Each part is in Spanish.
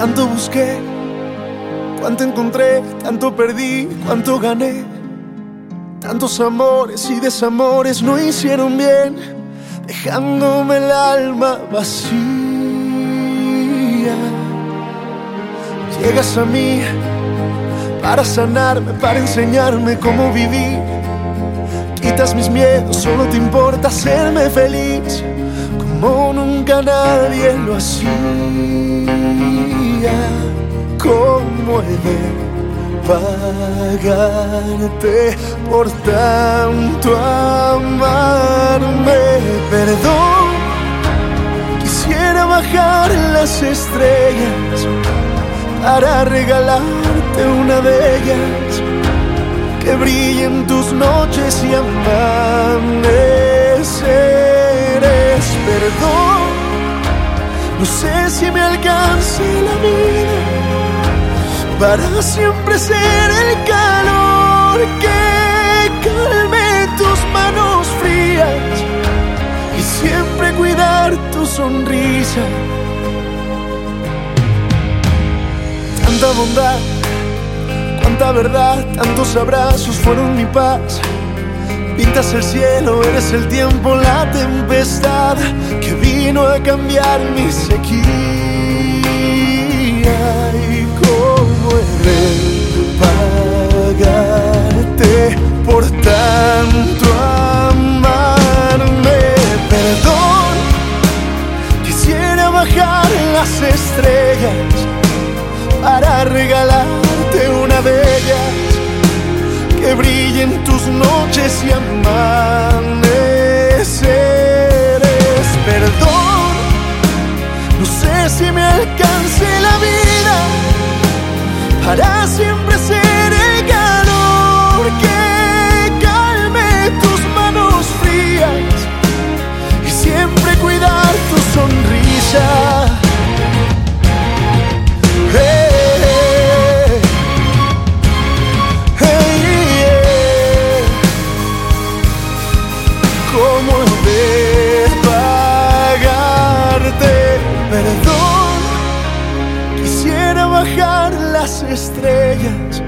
Tanto busqué, cuánto encontré, tanto perdí, cuánto gané. Tantos amores y desamores no hicieron bien, dejándome el alma vacía. Llegas a mí para sanarme, para enseñarme cómo vivir. Quitas mis miedos, solo te importa hacerme feliz, como nunca nadie lo hacía. ¿Cómo he de pagarte por tanto amarme? Perdón, quisiera bajar las estrellas para regalarte una de ellas que brille en tus noches y amaneceres. Perdón, no sé si me alcance la vida para siempre ser el calor que calme tus manos frías y siempre cuidar tu sonrisa. Tanta bondad, cuánta verdad, tantos abrazos fueron mi paz. Pintas el cielo, eres el tiempo, la tempestad que vino a cambiar mi sequía. Bajar las estrellas para regalarte una de ellas que en tus noches y amaneceres. Perdón, no sé si me alcance la vida para siempre ser ¿Cómo he de pagarte? Perdón, quisiera bajar las estrellas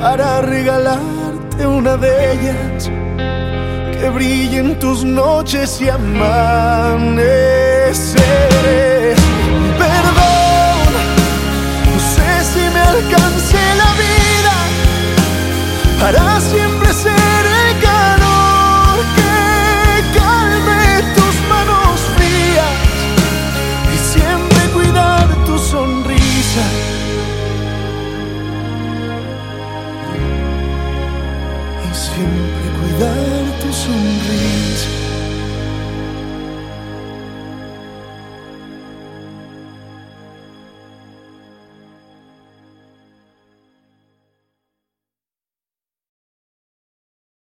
para regalarte una de ellas que brille en tus noches y amaneceres. Perdón, no sé si me alcance la vida para siempre cuidar tu sonrisa.